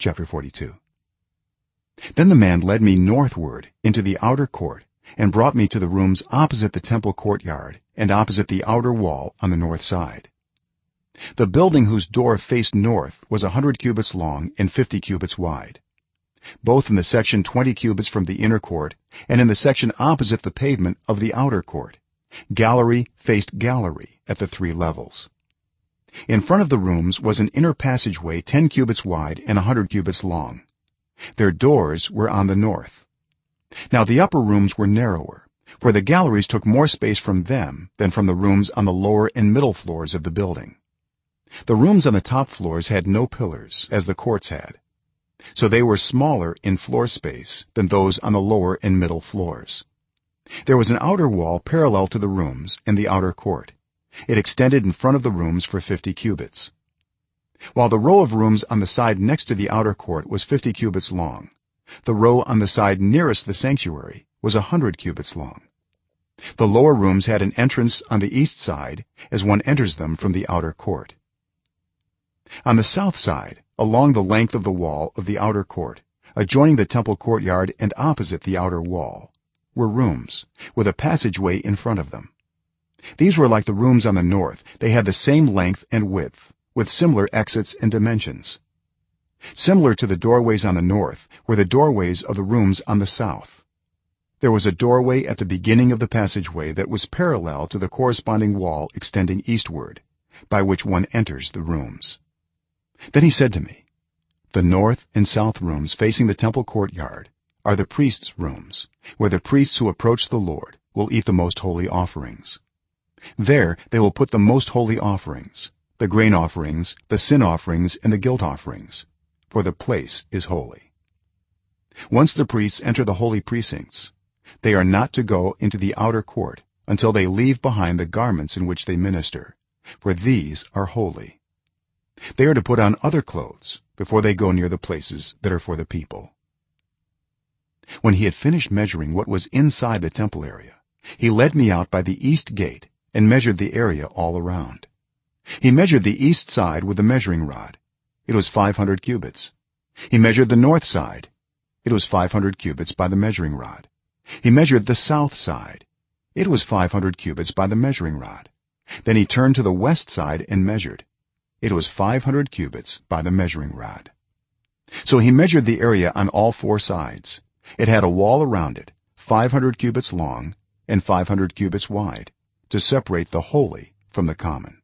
chapter 42 then the man led me northward into the outer court and brought me to the rooms opposite the temple courtyard and opposite the outer wall on the north side. The building whose door faced north was a 100 cubits long and 50 cubits wide both in the section 20 cubits from the inner court and in the section opposite the pavement of the outer court. Gallery faced gallery at the three levels in front of the rooms was an inner passageway 10 cubits wide and a 100 cubits long. Their doors were on the north. Now the upper rooms were narrower for the galleries took more space from them than from the rooms on the lower and middle floors of the building. The rooms on the top floors had no pillars as the courts had. So they were smaller in floor space than those on the lower and middle floors. There was an outer wall parallel to the rooms and the outer court it extended in front of the rooms for 50 cubits. While the row of rooms on the side next to the outer court was 50 cubits long the row on the side nearest the sanctuary was a 100 cubits long. The lower rooms had an entrance on the east side as one enters them from the outer court. On the south side along the length of the wall of the outer court adjoining the temple courtyard and opposite the outer wall were rooms with a passageway in front of them these were like the rooms on the north. They had the same length and width with similar exits and dimensions. Similar to the doorways on the north were the doorways of the rooms on the south. There was a doorway at the beginning of the passageway that was parallel to the corresponding wall extending eastward by which one enters the rooms. Then he said to me the north and south rooms facing the temple courtyard are the priests rooms where the priests who approach the lord will eat the most holy offerings there they will put the most holy offerings the grain offerings the sin offerings and the guilt offerings for the place is holy. Once the priests enter the holy precincts they are not to go into the outer court until they leave behind the garments in which they minister for these are holy. They are to put on other clothes before they go near the places that are for the people. When he had finished measuring what was inside the temple area he led me out by the east gate and measured the area all around. He measured the east side with the measuring rod. It was 500 cubits. He measured the north side. It was 500 cubits by the measuring rod. He measured the south side. It was 500 cubits by the measuring rod. Then he turned to the west side and measured. It was 500 cubits by the measuring rod. So he measured the area on all four sides. It had a wall around it 500 cubits long and 500 cubits wide to separate the holy from the common